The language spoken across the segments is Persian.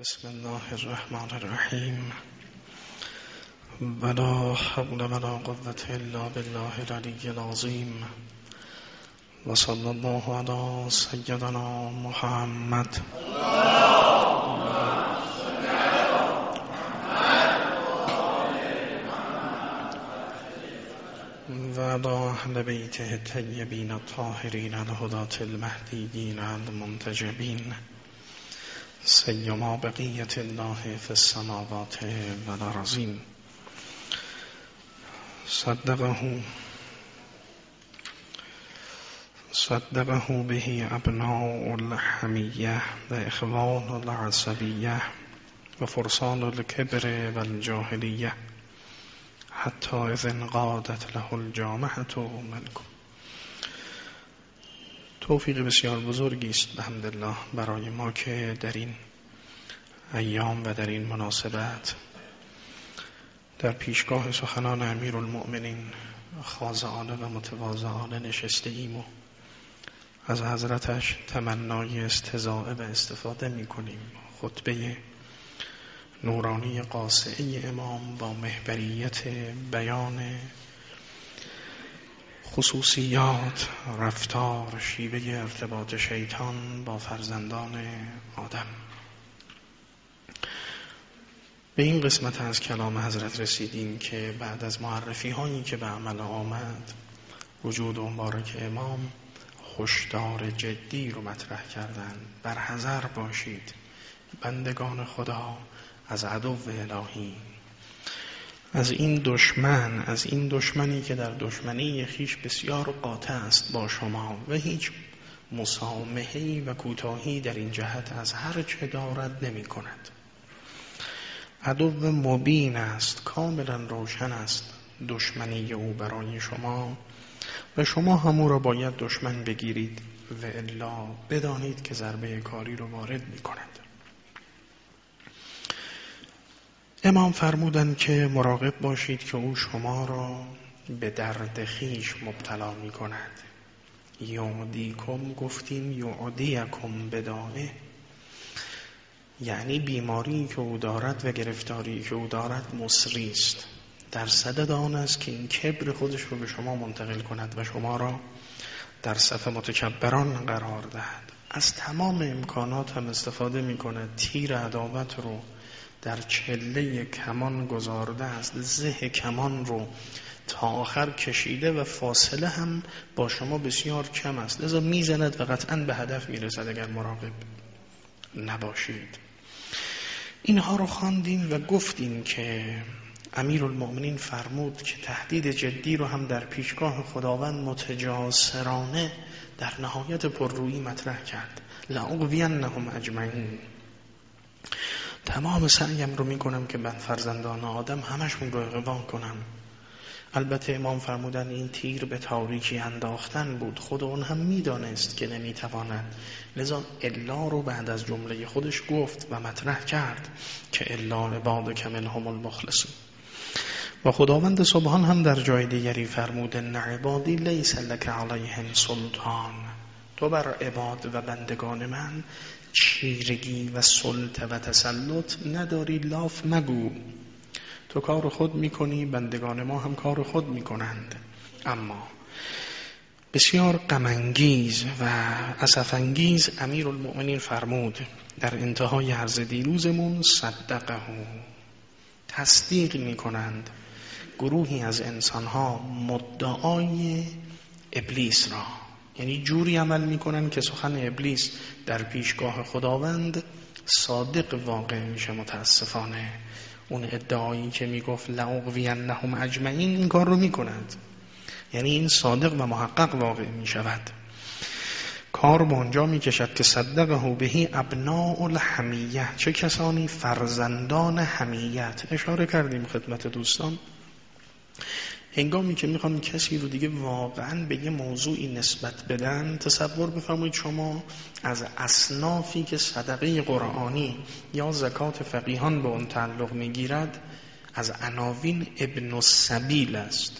بسم الله الرحمن الرحیم. ولا حول ولا قوة الا بالله العظیم. و صلی الله علی سیدنا محمد. و علی اهل بیته الطیبین الطاهرین الهدات المهدیین المنتجبین سیما بقیت الله فی السماوات و الارضین. صدقه صدقه به ابناء الحمیه و اخوان العصبیه و فرسان الكبر و الجاهلیه حتی اذ انقادت له الجامعه ملکم توفیق بسیار بزرگی است الحمدلله برای ما که در این ایام و در این مناسبت در پیشگاه سخنان امیر المؤمنین خاضعانه و متواضعانه نشسته ایم و از حضرتش تمنای استزاعه و استفاده می کنیم خطبه نورانی قاسعه امام با محبریت بیان خصوصیات رفتار شیوه ارتباط شیطان با فرزندان آدم. به این قسمت از کلام حضرت رسیدیم که بعد از معرفی هایی که به عمل آمد وجود مبارک امام هشدار جدی رو مطرح کردن بر حذر باشید بندگان خدا از عدو الهی از این دشمن از این دشمنی که در دشمنی خیش بسیار قاطع است با شما و هیچ مسامحه‌ای و کوتاهی در این جهت از هر چه دارد نمی کند عدو مبین است کاملا روشن است دشمنی او برای شما و شما همو را باید دشمن بگیرید و الا بدانید که ضربه کاری رو وارد می کند امام فرمودن که مراقب باشید که او شما را به درد خیش مبتلا می کند یعدیکم گفتیم یعدیکم بدانه. یعنی بیماری که او دارد و گرفتاری که او دارد مصری است. در صدد آن است که این کبر خودش رو به شما منتقل کند و شما را در صف متکبران قرار دهد. از تمام امکانات هم استفاده می کند تیر عداوت رو در چله کمان گذارده است. زه کمان رو تا آخر کشیده و فاصله هم با شما بسیار کم است. لذا می‌زند و قطعا به هدف می‌رسد اگر مراقب نباشید. اینها رو خواندیم و گفتیم که امیر المؤمنین فرمود که تهدید جدی رو هم در پیشگاه خداوند متجاسرانه در نهایت پررویی مطرح کرد. لعقوینهم اجمعین. تمام سعیم رو می‌کنم که من فرزندان آدم همشون رو اقوا کنم. البته امام فرمودن این تیر به تاریکی انداختن بود. خود اون هم می‌دانست که نمی‌تواند. لذا الا رو بعد از جمله خودش گفت و مطرح کرد که الا عباد کمل هم المخلصون. و خداوند سبحان هم در جای دیگری فرموده نه عبادی لیس لک علیهم سلطان. تو بر عباد و بندگان من چیرگی و سلطه و تسلط نداری لاف مگو. تو کار خود می‌کنی بندگان ما هم کار خود می‌کنند. اما بسیار غمانگیز و اسفانگیز امیر المؤمنین فرمود در انتهای عرض دیروزمون صدقه تصدیق می‌کنند. گروهی از انسانها مدعای ابلیس را یعنی جوری عمل می‌کنن که سخن ابلیس در پیشگاه خداوند صادق واقع میشه متاسفانه. اون ادعایی که می‌گفت لعقوینهم اجمعین این کار رو می‌کند. یعنی این صادق و محقق واقع می‌شود. کار به اونجا می‌کشد که صدقه بهی ابناء الحمیه. چه کسانی؟ فرزندان حمیت. اشاره کردیم خدمت دوستان. هنگامی که می‌خوام کسی رو دیگه واقعا به یه موضوعی نسبت بدن تصور بفرمایید شما از اصنافی که صدقه قرآنی یا زکات فقیهان به اون تعلق می‌گیرد از عناوین ابن السبیل است.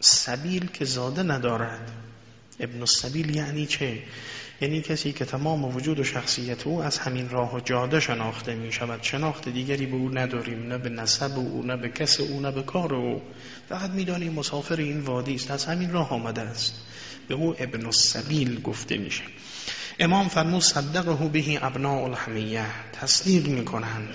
سبیل که زاده ندارد. ابن السبیل یعنی چه؟ یعنی کسی که تمام وجود و شخصیت او از همین راه و جاده شناخته می شود شناخت دیگری به او نداریم نه به نسب او نه به کس او نه به کار او. فقط می‌دانیم مسافر این وادی است از همین راه آمده است. به او ابن السبیل گفته میشه. امام فرمود صدقه بهی ابناء الحمیه. تصدیق می‌کنند.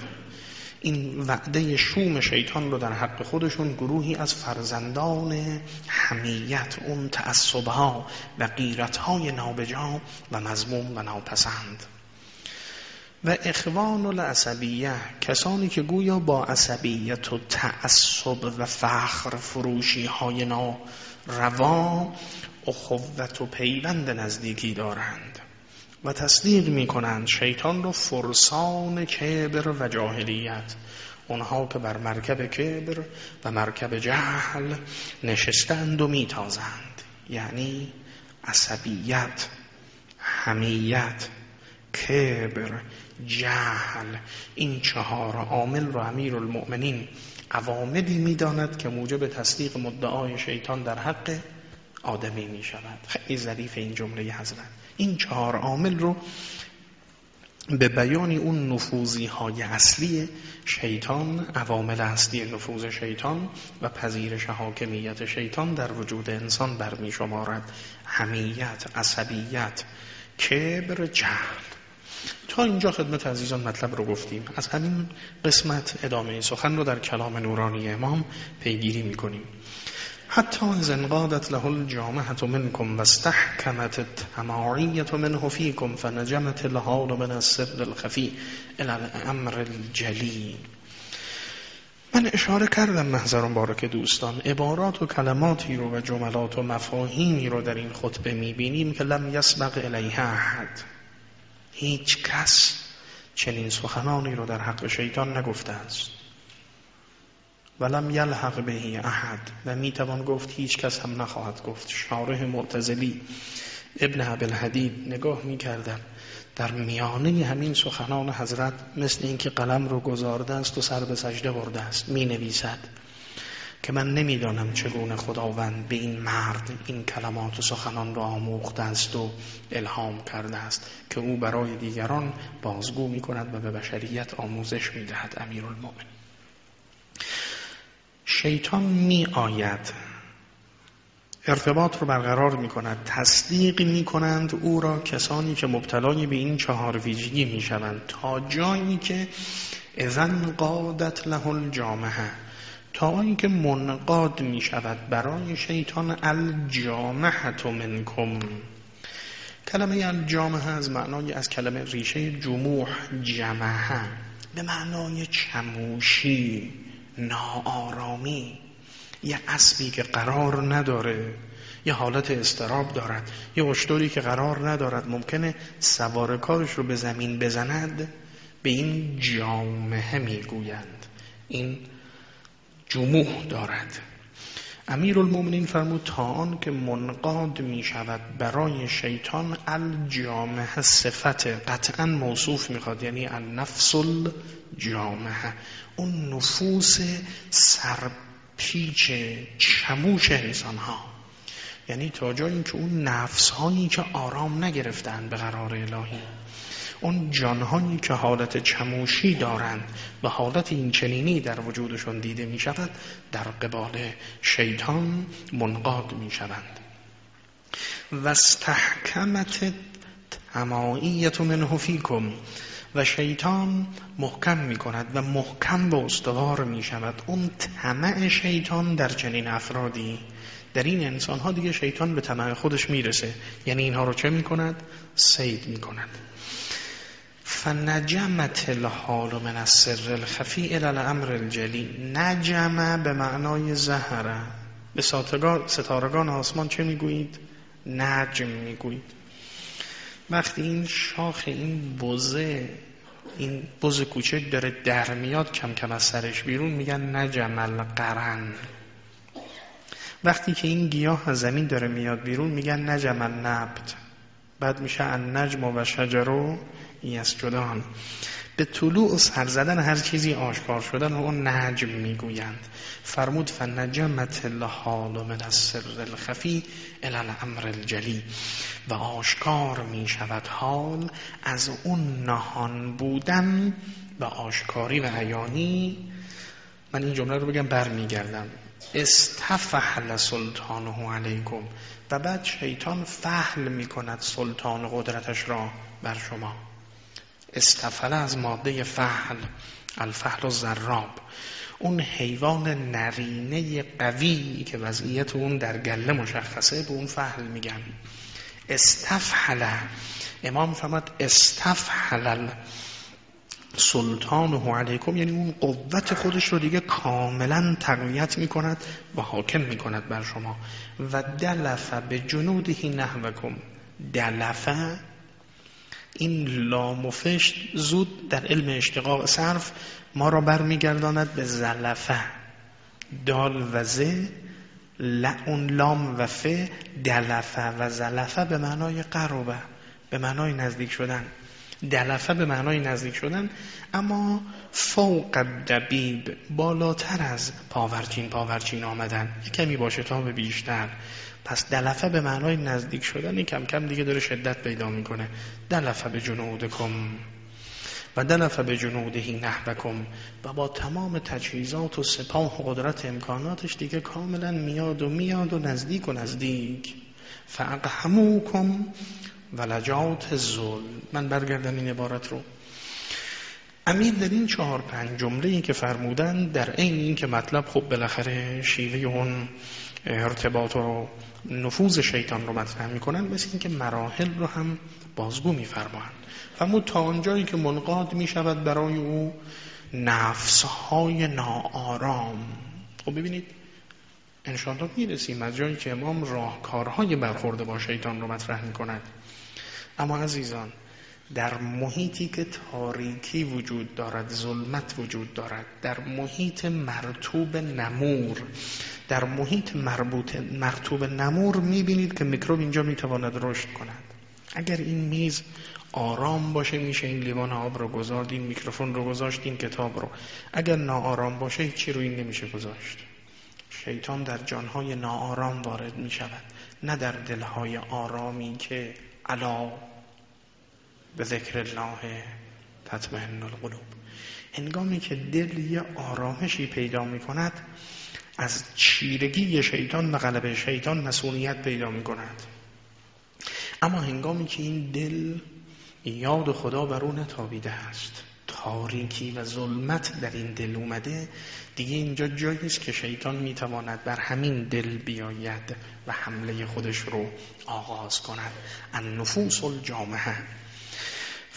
این وعده شوم شیطان رو در حق خودشون گروهی از فرزندان حمیت اون تعصبها و قیرتهای نابجا و مضموم و ناپسند. و اخوان العصبیه کسانی که گویا با عصبیت و تعصب و فخر فروشی های ناروا اخوت و پیوند نزدیکی دارند. و تصدیق می کنند شیطان رو فرسان کبر و جاهلیت. اونها که بر مرکب کبر و مرکب جهل نشستند و میتازند. یعنی عصبیت حمیت کبر جهل. این چهار عامل رو امیر المؤمنین عواملی می‌داند که موجب تصدیق مدعای شیطان در حق آدمی می شود خیلی ظریف این جمله حضرت. این چهار عامل رو به بیان اون نفوذی های اصلی شیطان عوامل اصلی نفوذ شیطان و پذیرش حاکمیت شیطان در وجود انسان برمی شمارد. همیت، عصبیت کبر جهل. تا اینجا خدمت عزیزان مطلب رو گفتیم. از همین قسمت ادامه سخن رو در کلام نورانی امام پیگیری می‌کنیم. حتی از انقادت له الجامعة منكم واستحكمت التماعية منه فيكم فنجمت الحال من السر الخفی الى الامر الجلی من اشاره کردم محضران بارک دوستان عبارات و کلماتی رو و جملات و مفاهیمی رو در این خطبه می‌بینیم که لم یسبق الیها احد. هیچ کس چنین سخنانی رو در حق شیطان نگفته است. ولم یلحق بهی احد و می‌توان گفت هیچ کس هم نخواهد گفت. شارح معتزلی ابن عبل حدید نگاه می‌کردم. در میانه همین سخنان حضرت مثل اینکه قلم رو گذارده است و سر به سجده برده است می نویسد که من نمی‌دانم چگونه خداوند به این مرد این کلمات و سخنان را آموخته است و الهام کرده است که او برای دیگران بازگو می کند و به بشریت آموزش می دهد امیر شیطان می آید ارتباط رو برقرار می کند تصدیق می کنند او را کسانی که مبتلای به این چهار ویژگی می شوند تا جایی که اذن قادت له الجامعه تا اینکه منقاد می شود برای شیطان الجامعه منکم. کلمه الجامعه از معنای از کلمه ریشه جموح جمعه به معنای چموشی. ناآرامی. یه اسبی که قرار نداره یه حالت استراب دارد یه اشتری که قرار ندارد ممکنه سوار کارش رو به زمین بزند به این جامعه می‌گویند. این جموح دارد. امیر المومنین فرمود تا آن که منقاد می شود برای شیطان الجامعه صفت قطعا موصوف می‌خواد یعنی النفس الجامعه اون نفوس سرپیچ چموش انسان ها یعنی تا جایی که اون نفس هایی که آرام نگرفتن به قرار الهی. اون جانهایی که حالت چموشی دارند و حالت این چنینی در وجودشون دیده می شود در قبال شیطان منقاد می شوند و استحکمت تماعیت منه فیکم و شیطان محکم می کند و محکم و استوار می شود اون طمع شیطان در چنین افرادی در این انسان ها دیگه شیطان به طمع خودش می‌رسه. یعنی اینها رو چه می کند؟ سید می کند فنجمت الحال من السر الخفی الى الامر الجلی نجمه به معنای زهره. به ستارگان آسمان چه می‌گویید؟ نجم می‌گویید. وقتی این شاخ این بزه این بز کوچک داره در میاد کم کم از سرش بیرون میگن نجم القرن. وقتی که این گیاه از زمین داره میاد بیرون میگن نجم النبت. بعد میشه النجم و شجرو یسجدان به طلوع و سر زدن هر چیزی آشکار شدن و اون نجم می‌گویند. فرمود فنجمت الحال من السر الخفی الى الامر الجلی. و آشکار می شود حال از اون نهان بودن به آشکاری و عیانی من این جمله رو بگم برمیگردم. استفحل سلطانه علیکم. و بعد شیطان فحل می کند سلطان قدرتش را بر شما. استفل از ماده فحل الفحل و زراب اون حیوان نرینه قوی که وضعیت اون در گله مشخصه به اون فحل میگن. استفحل امام فرماد استفحل سلطانه علیکم یعنی اون قوت خودش رو دیگه کاملا تقویت می‌کند و حاکم می‌کند بر شما. و دلف به جنودهی نحوکم. دلفه این لام و فشت زود در علم اشتقاق صرف ما را برمیگرداند به زلفه. دال و زه اون لام و ف دلفه و زلفه به معنای قربه به معنای نزدیک شدن. دلفه به معنای نزدیک شدن اما فوق دبیب بالاتر از پاورچین پاورچین آمدن. کمی باشه تا به بیشتر. پس دلفه به معنای نزدیک شدن کم کم دیگه داره شدت پیدا می‌کنه. دلفه به جنودکم. و دلفه به جنودهی نحبکم و با تمام تجهیزات و سپاه و قدرت امکاناتش دیگه کاملا میاد و میاد و نزدیک و نزدیک. فاقهموکم و لجات ظلم من برگردم این عبارت رو. امیر در این چهار پنج جمله ای که فرمودن در عین این که مطلب خب بالاخره شیوه اون ارتباط و نفوذ شیطان رو مطرح می‌کنن مثل اینکه مراحل رو هم بازگو میفرمایند فرمود تا آنجایی که منقاد می‌شود برای او نفسهای ناآرام. خب ببینید انشاءالله می‌رسیم از جایی که امام راهکارهای برخورده با شیطان رو مطرح می‌کند. اما عزیزان در محیطی که تاریکی وجود دارد ظلمت وجود دارد در محیط مرتوب نمور در محیط مربوط مرتوب نمور می‌بینید که میکروب اینجا می‌تواند رشد کند. اگر این میز آرام باشه میشه این لیوان آب رو گذارد این میکروفون رو گذاشت این کتاب رو. اگر ناآرام باشه هیچی رو این نمیشه گذاشت. شیطان در جانهای ناآرام وارد می‌شود نه در دلهای آرامی که علا به ذکر الله تطمئن القلوب. هنگامی که دل یه آرامشی پیدا می کند از چیرگی شیطان و غلبه شیطان مسئولیت پیدا می کند اما هنگامی که این دل یاد خدا بر او نتابیده است تاریکی و ظلمت در این دل اومده دیگه اینجا جایی است که شیطان می‌تواند بر همین دل بیاید و حمله خودش رو آغاز کند. النفوس الجامعه.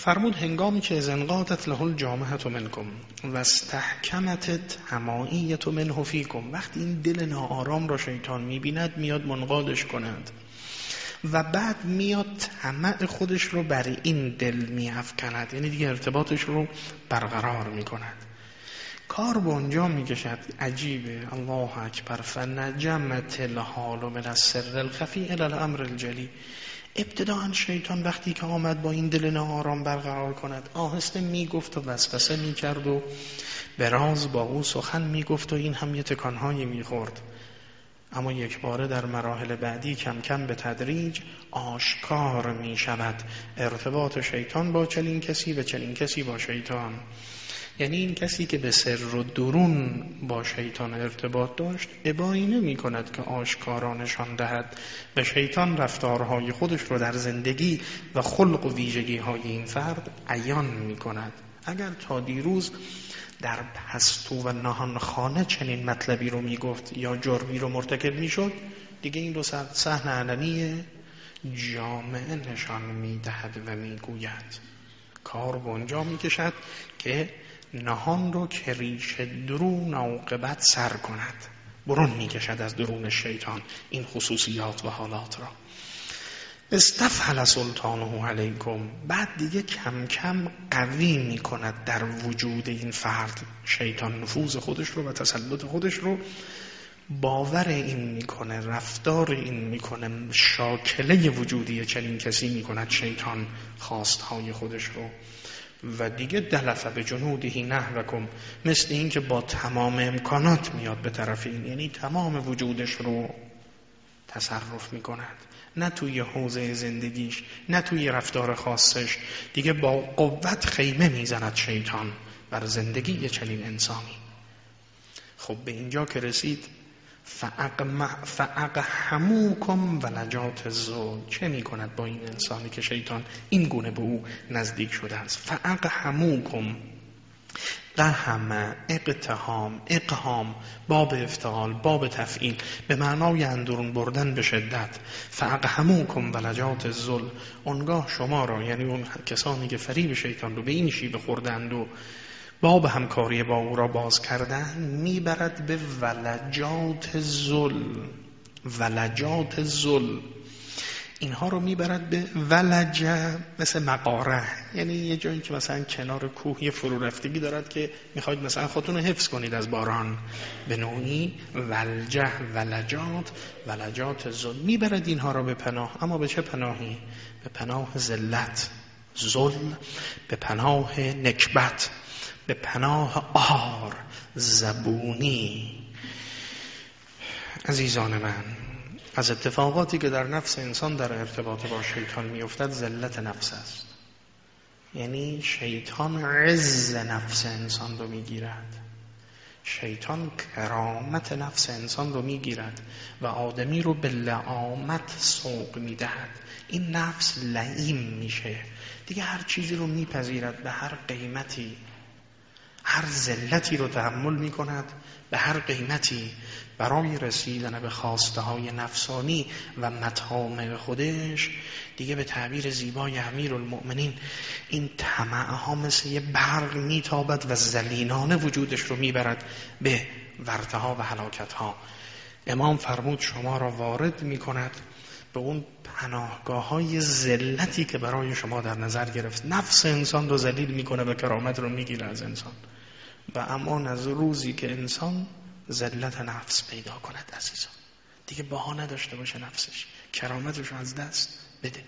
فرمود هنگامی که زنقاتت له الجامعه منکم و استحکمتت هماییت منه فیکم. وقتی این دل ناآرام را شیطان می‌بیند میاد منقادش کند. و بعد میاد طمع خودش رو بر این دل میافکند. یعنی دیگه ارتباطش رو برقرار می‌کند. کار به اونجا می‌کشد. عجیبه. الله اکبر. فنجمت الحال من السر الخفی الى الامر الجلی. ابتداعا شیطان وقتی که آمد با این دل ناآرام برقرار کند آهسته می‌گفت و وسوسه می‌کرد و به راز با او سخن می‌گفت و این هم یه تکانهایی می‌خورد. اما یک باره در مراحل بعدی کم کم به تدریج آشکار می شود ارتباط شیطان با چنین کسی و چنین کسی با شیطان. یعنی این کسی که به سر و درون با شیطان ارتباط داشت ابایی نمی کند که آشکارا نشان دهد. به شیطان رفتارهای خودش رو در زندگی و خلق و ویژگی های این فرد عیان می کند اگر تا دیروز در پستو و نهان خانه چنین مطلبی رو می گفت یا جرمی رو مرتکب می شد دیگه این رو صحن علنی جامعه نشان می دهد و می گوید کار به اونجا می کشد که نهان رو که ریش درون عاقبت سر کند. برون می‌کشد از درون شیطان این خصوصیات و حالات را. استفحل سلطانه علیکم. بعد دیگه کم کم قوی می کند در وجود این فرد. شیطان نفوذ خودش رو و تسلط خودش رو باور این می‌کنه رفتار این می‌کنه شاکله وجودی چنین کسی می‌کند شیطان خواستهای خودش رو. و دیگه دلفه به جنودهی نحوکم مثل این که با تمام امکانات میاد به طرف این. یعنی تمام وجودش رو تصرف می‌کند. نه توی حوزه زندگیش نه توی رفتار خاصش. دیگه با قوت خیمه می‌زند شیطان. بر زندگی چنین انسانی. خب به اینجا که رسید فعق هموکم و نجات زول چه می کند با این انسانی که شیطان این گونه به او نزدیک شده است؟ هموکم قهم اقتهام اقهام باب افتعال باب تفعیل به معنای اندرون بردن به شدت. فعق هموکم و نجات زل اونگاه شما را یعنی اون کسانی که فریب شیطان رو به این شیبه خوردند و باب همکاری با او را باز کردن می‌برد به ولجات زل ولجات زل اینها رو می‌برد به ولجه مثل مقاره. یعنی یه جایی که مثلا کنار کوه یه فرو رفتگی دارد که می‌خواید مثلا خودتون رو حفظ کنید از باران. به نوعی ولجه ولجات ولجات زل می‌برد اینها رو به پناه. اما به چه پناهی؟ به پناه ذلت. ظلم به پناه نکبت. به پناه آر زبونی. عزیزان من از اتفاقاتی که در نفس انسان در ارتباط با شیطان میافتد ذلت نفس است. یعنی شیطان عز نفس انسان رو می‌گیرد. شیطان کرامت نفس انسان رو می‌گیرد و آدمی رو به لعامت سوق می‌دهد. این نفس لعیم میشه. دیگه هر چیزی رو میپذیرد به هر قیمتی. هر ذلتی رو تحمل می کند به هر قیمتی برای رسیدن به خواسته های نفسانی و مطامع خودش. دیگه به تعبیر زیبای امیر المؤمنین این طمع ها مثل یه برق میتابد و زلینانه وجودش رو می‌برد به ورته ها و حلاکت ها امام فرمود شما را وارد می کند به اون پناهگاه های ذلتی که برای شما در نظر گرفت. نفس انسان رو ذلیل می‌کنه و کرامت رو می‌گیره از انسان. و امان از روزی که انسان ذلت نفس پیدا کند عزیزان. دیگه بها نداشته باشه نفسش. کرامتش از دست بده.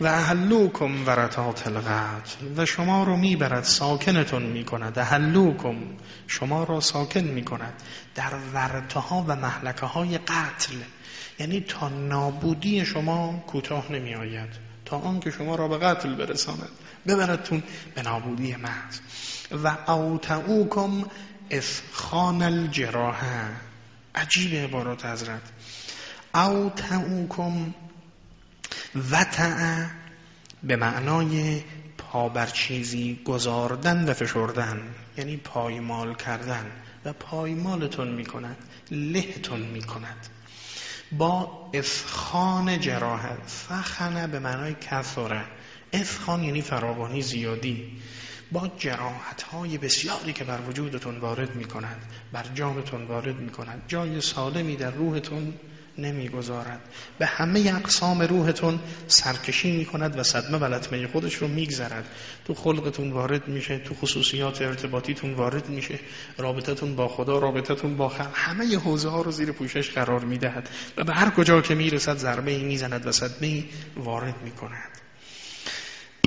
و اهلوکم ورطات القتل و شما رو می‌برد ساکنتون می‌کند. اهلوکم شما رو ساکن می‌کند. در ورطه و محلکه های قتل یعنی تا نابودی شما کوتاه نمی آید تا آنکه شما را به قتل برساند. ببردتون به نابودی محض. و اوتعوکم افخان الجراحه عجیب عبارات حضرت. اوتعوکم وطع به معنای پا چیزی گذاردن و فشردن. یعنی پایمال کردن. و پایمالتون می‌کند. لهتون می‌کند. با افخان جراحت فخنه به معنای کثره افخان یعنی فراوانی زیادی. با جراحت های بسیاری که بر وجودتون وارد می کند بر جانتون وارد می کند جای سالمی در روحتون نمی‌گذارد. به همه اقسام روحتون سرکشی می کند و صدمه و خودش رو میگذرد. تو خلقتون وارد میشه تو خصوصیات ارتباطیتون وارد میشه رابطتون با خدا رابطتون با خلق. همه حوزه ها رو زیر پوشش قرار می‌دهد و به هر کجا که می‌رسد ضربه ای می‌زند و صدمه وارد می‌کند.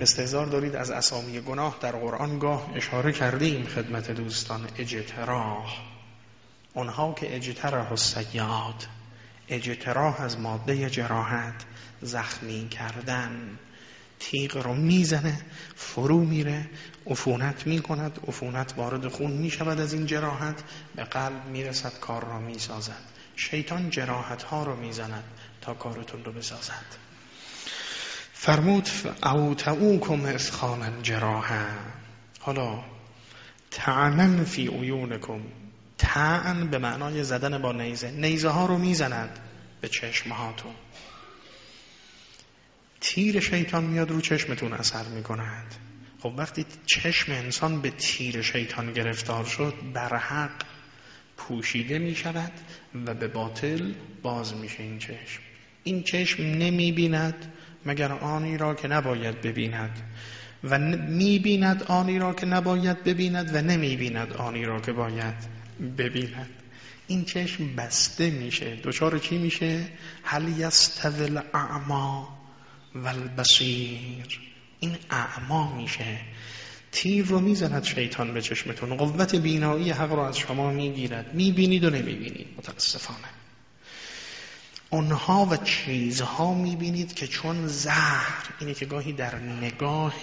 استهزار دارید از اسامی گناه در قرآن گاه اشاره کردیم خدمت دوستان اجتراح. اونها که اجتراح السیاد اجتراح از ماده جراحت زخمی کردن. تیغ رو می‌زنه فرو میره عفونت می‌کند عفونت وارد خون می‌شود از این جراحت به قلب می‌رسد کار را می‌سازد. شیطان جراحت ها رو می‌زند تا کارتون رو بسازد. فرمود او تعوکم اسخانا جراحا. حالا تعنن فی عیونکم. تعن به معنای زدن با نیزه. نیزه ها رو می‌زند به چشم هاتون. تیر شیطان میاد رو چشمتون اثر می‌کند. خب وقتی چشم انسان به تیر شیطان گرفتار شد بر حق پوشیده می شود و به باطل باز میشه این چشم. این چشم نمی بیند مگر آنی را که نباید ببیند و می بیند آنی را که نباید ببیند و نمی بیند آنی را که باید. ببیند. این چشم بسته میشه. دچار چی میشه؟ هل یستوی الاعما والبصیر. این اعما میشه. تیر رو می‌زند شیطان به چشمتون. قوت بینایی حق رو از شما می‌گیرد. می‌بینید و نمی‌بینید. متاسفانه. اونها و چیزها می‌بینید که چون زهر اینه که گاهی در نگاه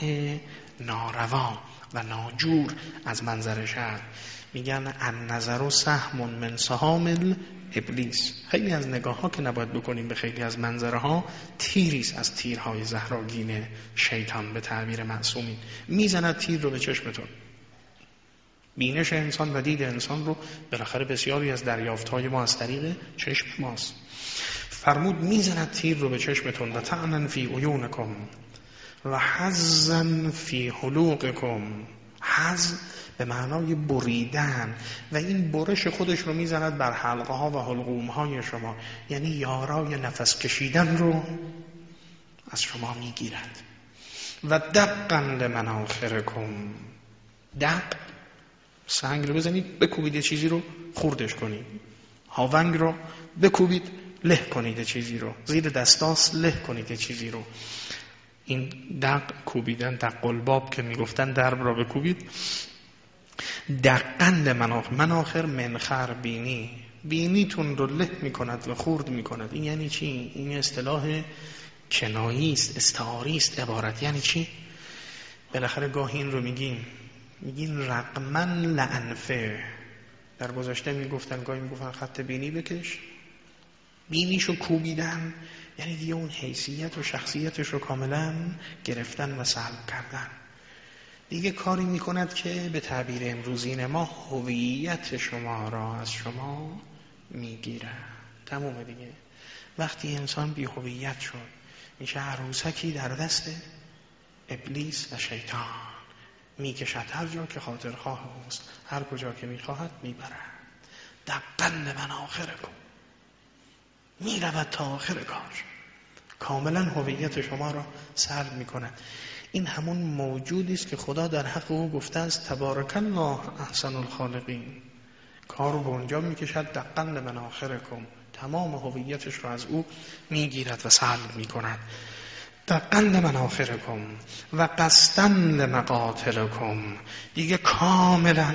ناروا و ناجور از منظر شهر میگن ان نظر و سهم من سهام ابلیس خیلی از نگاه ها که نباید بکنیم به خیلی از منظره ها تیریست از تیرهای زهراگین شیطان به تعبیر معصومین. می‌زند تیر رو به چشمتون. بینش انسان و دید انسان رو بالاخره بسیاری از دریافت های ما از طریق چشم ماست. فرمود می‌زند تیر رو به چشمتون و تعنن فی عیونکم و حزن فی حلوقکم. حز به معنای بریدن. و این برش خودش رو می‌زند بر حلقه ها و حلقوم های شما. یعنی یارای نفس کشیدن رو از شما می‌گیرد. و دقن لمناخرکم دق. سنگ رو بزنید بکوبید چیزی رو خوردش کنید. هاونگ رو بکوبید له کنید چیزی رو. زیر دستاس له کنید چیزی رو. این دق کوبیدن دق قلباب که می‌گفتن درب را بکوبید. دقند مناخر مناخر منخر بینی. بینیتون رو له می‌کند و خورد می‌کند. این یعنی چی؟ این اصطلاح کنایی است استعاری است عبارت. یعنی چی؟ بالاخره گاهی این رو میگیم. میگین رقمن لعنفه. در گذاشته می‌گفتن گاهی می‌گفتن خط بینی بکش. بینیشو کوبیدن. یعنی دیگه اون حیثیت و شخصیتش رو کاملا گرفتن و سلب کردن. دیگه کاری می‌کند که به تعبیر امروزین ما هویت شما را از شما می‌گیره. تمومه دیگه. وقتی انسان بی هویت شد میشه عروسکی در دست ابلیس و شیطان می‌کشد. هر جا که خاطر خواه اوست هر کجا که می‌خواهد می‌برد. دقن من آخر کن می‌رود تا آخر کار. کاملا هویت شما را سلب می‌کند. این همون موجودی است که خدا در حق او گفته است تبارک الله احسن الخالقین. کار رو به اونجا می‌کشد دقن من آخرکم تمام هویتش رو از او می‌گیرد و سلب می‌کند. دقن من آخرکم و قصدن لمقاتلکم دیگه کاملا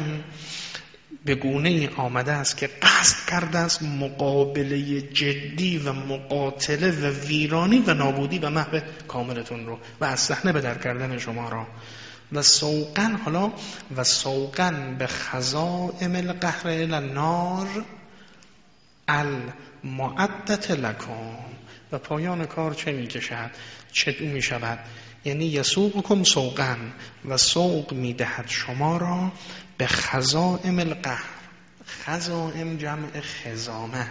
به گونه ای آمده است که قصد کرده است مقابله جدی و مقاتله و ویرانی و نابودی و محو کاملتون رو و از صحنه به در کردن شما را. و سوقن حالا و سوقن به خزائم القهر النار المعدت لکم. و پایان کار چه می کشد چه می شود یعنی یسوقکم سوقن و سوق می دهد شما را به خزائم القهر. خزائم جمع خزامه.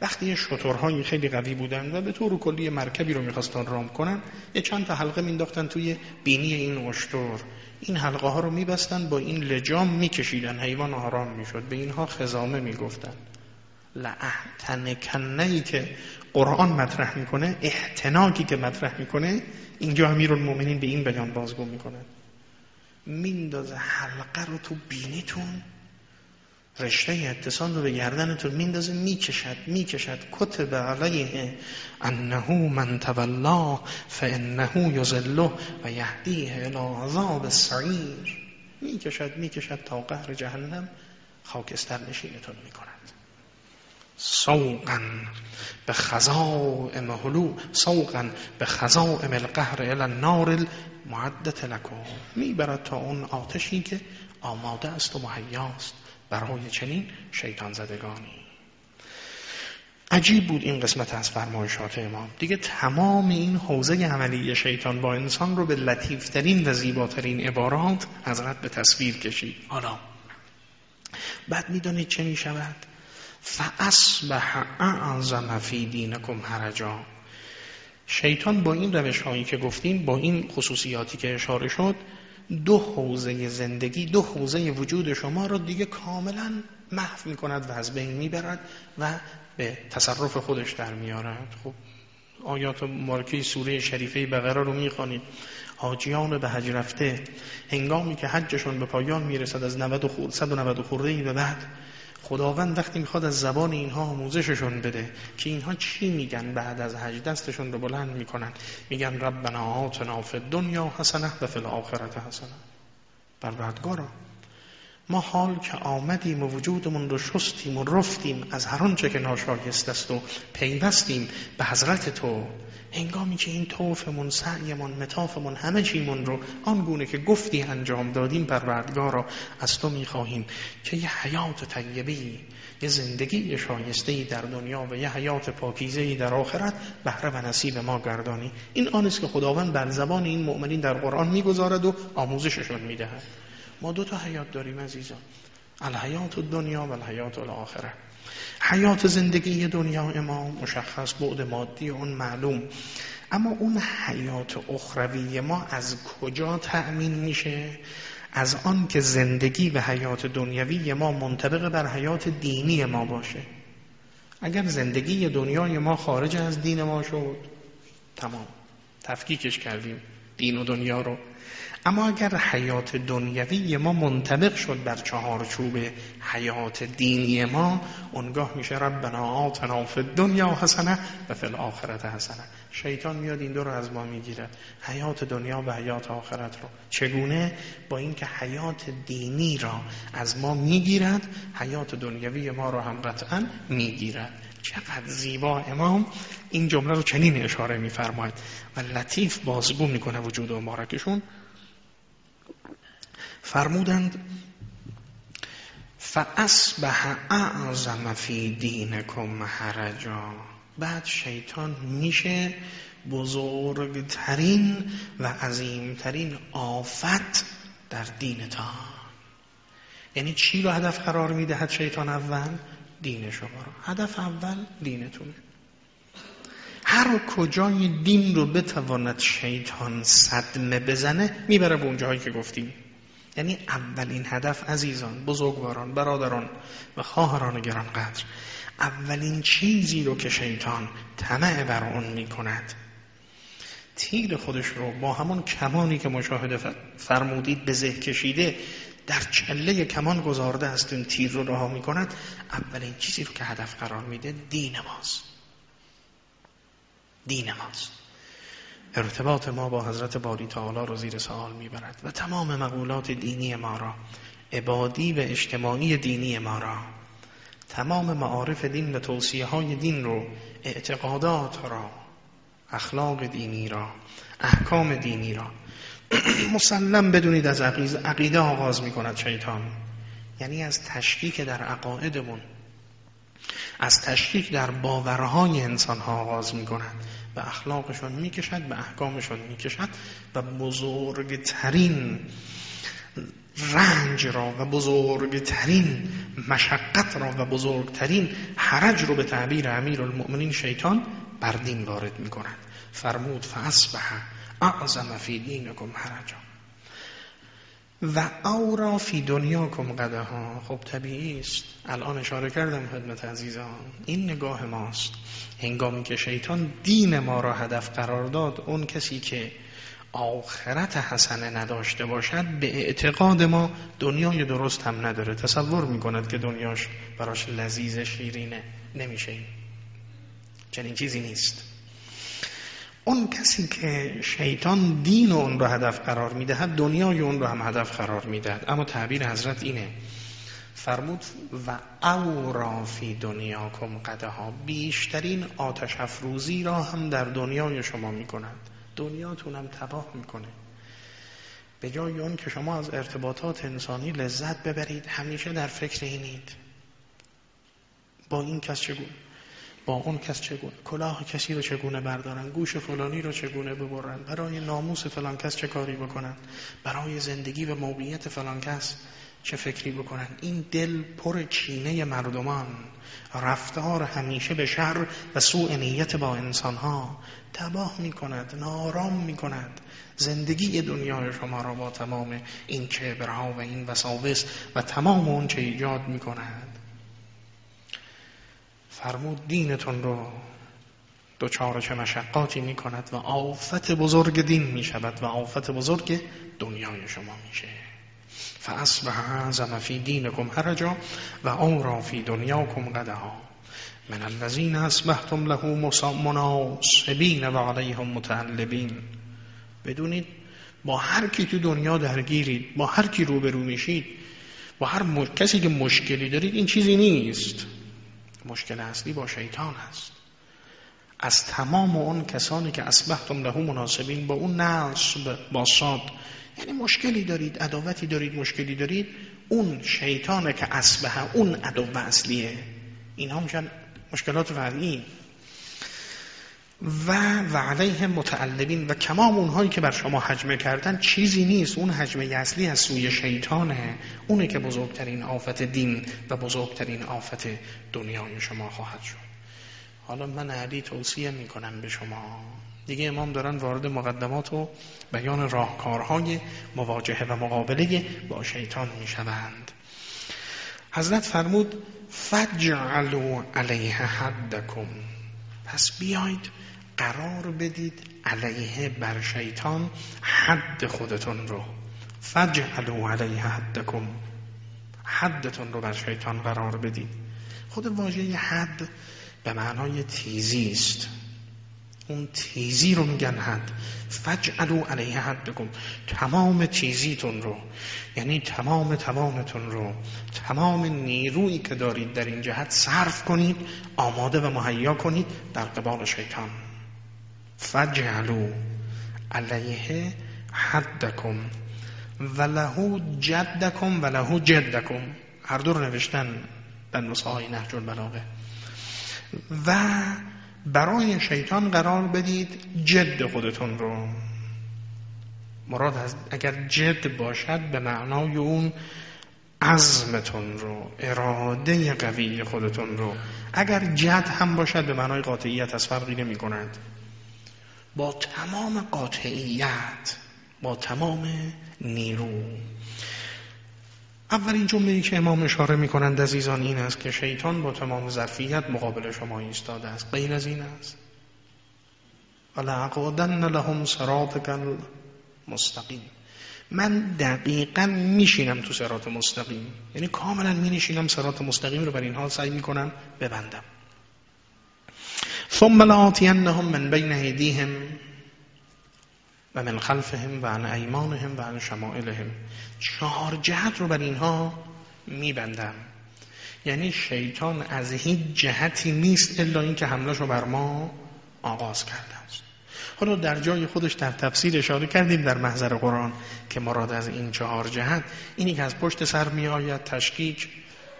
وقتی یه شطورهایی خیلی قوی بودن و به طور کلی مرکبی رو می‌خواستن رام کنن یه چند تا حلقه مینداختن توی بینی این اشتر. این حلقه ها رو میبستن با این لجام میکشیدن. حیوان آرام می‌شد. به اینها خزامه می‌گفتن. لعهتنکنهی که قرآن مطرح می‌کنه احتناکی که مطرح می‌کنه اینجا امیر المومنین به این بیان بازگو می‌کنه. میندازه حلقه رو تو بینیتون رشته اتصال رو به گردنتون میندازه می‌کشد می‌کشد. کتب علیه انه من تولا فانه یزله و یهدیه الى عذاب السعیر. می‌کشد می‌کشد تا قهر جهنم خاکستر نشینتون می‌کند. سوقا به خزائم هلو سوقا به خزائم القهر الى النار المعدت لکم. می‌برد تا اون آتشی که آماده است و مهیاست برای چنین شیطان زدگانی. عجیب بود این قسمت از فرمایشات امام. دیگه تمام این حوزه عملی شیطان با انسان رو به لطیفترین و زیباترین عبارات حضرت به تصویر کشید. حالا بعد می‌دانید چه می شود فاصبح اعظم فی دینکم حرجا. شیطان با این روش هایی که گفتیم با این خصوصیاتی که اشاره شد دو حوزه زندگی دو حوزه وجود شما را دیگه کاملا محو می کند و از بین می‌برد و به تصرف خودش در میارد خب آیات مبارکه سوره شریفه بقره رو می‌خوانید. حاجیان به حج رفته هنگامی که حجشون به پایان می‌رسد از 90 خورده 190 خورده ای به بعد خداوند وقتی می‌خواد از زبان اینها آموزششون بده که اینها چی میگن بعد از حج دستشون رو بلند می‌کنن. میگن ربنا آتنا فی الدنیا حسنه و فی الاخرت حسنه. پروردگارا ما حال که آمدیم و وجودمون رو شستیم و رفتیم از هر آنچه که ناشایست است و پیوستیم به حضرت تو هنگامی که این توفمون سعیمون متافمون همه چیمون رو آنگونه که گفتی انجام دادیم پروردگارا از تو می‌خواهیم که یه حیات طیبی یه زندگی شایسته در دنیا و یه حیات پاکیزه در آخرت بهره و نصیب ما گردانی. این آنست که خداوند بر زبان این مؤمنین در قرآن می‌گذارد و آموزششون می‌دهد. ما دو تا حیات داریم عزیزان. الحیات دنیا و الحیات الاخره حیات زندگی دنیا ما مشخص بعد مادی اون معلوم. اما اون حیات اخروی ما از کجا تأمین میشه؟ از آن که زندگی و حیات دنیوی ما منطبق بر حیات دینی ما باشه. اگر زندگی دنیای ما خارج از دین ما شد تمام. تفکیکش کردیم. دین و دنیا رو اما اگر حیات دنیوی ما منطبق شد بر چهارچوب حیات دینی ما اونگاه میشه ربنا آتنا فی دنیا حسنه و فی الاخرت حسنه. شیطان میاد این دو رو از ما می‌گیره. حیات دنیا و حیات آخرت رو. چگونه؟ با اینکه حیات دینی را از ما می‌گیرد حیات دنیوی ما را هم قطعا می‌گیرد. چقدر زیبا امام! این جمله رو چنین اشاره میفرماید. و لطیف بازگو می‌کنه وجود مبارکشون. فرمودند فاصبح اعظم فی دینکم حرجا. بعد شیطان میشه بزرگترین و عظیمترین آفت در دینتان یعنی چی رو هدف قرار می‌دهد شیطان اول؟ دین شما رو. هدف اول دینتونه. هر کجای دین رو بتواند شیطان صدمه بزنه می‌بره به اونجاهایی که گفتیم. یعنی اولین هدف عزیزان بزرگواران برادران و خواهران گرانقدر اولین چیزی رو که شیطان طمع بر اون می‌کند. تیر خودش رو با همون کمانی که مشاهده فرمودید به زه کشیده در چله کمان گذارده است این تیر رو رها می‌کند اولین چیزی رو که هدف قرار میده دین ماست دین ماست ارتباط ما با حضرت باری تعالی رو زیر سوال می‌برد و تمام مقولات دینی ما را عبادی و اجتماعی دینی ما را تمام معارف دین و توصیه های دین رو اعتقادات را اخلاق دینی را احکام دینی را. مسلم بدونید از عقیده آغاز می کند شیطان. یعنی از تشکیک در عقایدمون از تشکیک در باورهای انسان ها آغاز می کند به اخلاقشون می‌کشد به احکامشون می‌کشد و بزرگترین رنج را و بزرگترین مشقت را و بزرگترین حرج رو به تعبیر امیر المؤمنین شیطان بر دین وارد می‌کند. فرمود فاصبح اعظم فی دینکم حرجا. و اورا فی دنیا کم قده ها خب طبیعی است. الان اشاره کردم خدمت عزیزان. این نگاه ماست. هنگامی که شیطان دین ما را هدف قرار داد اون کسی که آخرت حسنه نداشته باشد به اعتقاد ما دنیای درست هم نداره. تصور می‌کند که دنیاش براش لذیذ شیرینه. نمیشه چنین چیزی نیست. اون کسی که شیطان دین اون رو هدف قرار می‌دهد دنیای اون رو هم هدف قرار می‌دهد. اما تعبیر حضرت اینه. فرمود و اورا فی دنیا کم قده ها بیشترین آتش افروزی را هم در دنیای شما می‌کنند دنیاتونم تباه می‌کنه. به جای اون که شما از ارتباطات انسانی لذت ببرید همیشه در فکر اینید. با این کس چگونه با اون کس چگونه کلاه کسی رو چگونه بردارن گوش فلانی رو چگونه ببرن برای ناموس فلان کس چه کاری بکنن برای زندگی و موقعیت فلان کس چه فکری بکنن. این دل پر چینه مردمان رفتار همیشه به شر و سوء نیت با انسانها تباه می کند نارام می کند زندگی دنیای شما را با تمام این کبرها و این وساوس و تمام اون چه ایجاد می کند فرمود دینتون رو. دوچار چه مشقاتی می کند و آفت بزرگ دین می شود و آفت بزرگ دنیای شما میشه. فاصبح اعظم فی دینکم حرجا و آورا فی دنیاکم قدها من الذین اصبحتم له مناصبین و علیهم متعلبین. بدونید با هر کی تو دنیا درگیرید با هر کی روبرو میشید با هر کسی که مشکلی دارید این چیزی نیست. مشکل اصلی با شیطان هست. از تمام اون کسانی که اسبحتم له مناسبین با اون نصب با صاد. یعنی مشکلی دارید عداوتی دارید مشکلی دارید. اون شیطانه که اسبه اون عدو اصلیه. اینها میشن مشکلات فرعی. و و علیه متعلبین و کمام اونهایی که بر شما حجمه کردن چیزی نیست. اون حجمه اصلی از سوی شیطانه. اونه که بزرگترین آفت دین و بزرگترین آفت دنیای شما خواهد شد. حالا من علی توصیه می‌کنم به شما. دیگه امام دارن وارد مقدمات و بیان راهکارهای مواجهه و مقابله با شیطان می‌شوند. حضرت فرمود فجعلوا علیه حدکم. پس بیاید قرار بدید. علیه بر شیطان حد خودتون رو. فجعلوا علیه حدکم. حدتون رو بر شیطان قرار بدید. خود واژه حد به معنای تیزی است. اون تیزی رو میگن حد. فجعلو علیه حدکم. تمام تیزیتون رو. یعنی تمام توانتون رو. تمام نیرویی که دارید در این جهت صرف کنید آماده و مهیا کنید در قبال شیطان. فجعلو علیه حدکم و لهو جدکم و لهو جدکم. هر دور نوشتن در نسخه های نهج البلاغه و برای شیطان قرار بدید جد خودتون رو. مراد از اگر جد باشد به معنای اون عزمتون رو اراده قوی خودتون رو. اگر جد هم باشد به معنای قاطعیت از فرقی نمی کند با تمام قاطعیت با تمام نیرو. اولین جمله ای که امام اشاره می کنند عزیزان این است که شیطان با تمام ظرفیت مقابل شما ایستاده است. غیر از این است. ولعقادن لهم صراطك مستقیم من دقیقا میشینم تو سرات مستقیم. یعنی کاملا می نشینم سرات مستقیم رو بر اینها سعی می‌کنم ببندم. ثم لآتینهم من بین ایدیهم و من خلفهم و عن ایمانهم و عن شمائلهم. چهار جهت رو بر اینها میبندم. یعنی شیطان از هیچ جهتی نیست الا اینکه حملش رو بر ما آغاز کرده است. حالا در جای خودش در تفسیر اشاره کردیم در محضر قرآن که مراد از این چهار جهت اینی که از پشت سر می آید تشکیک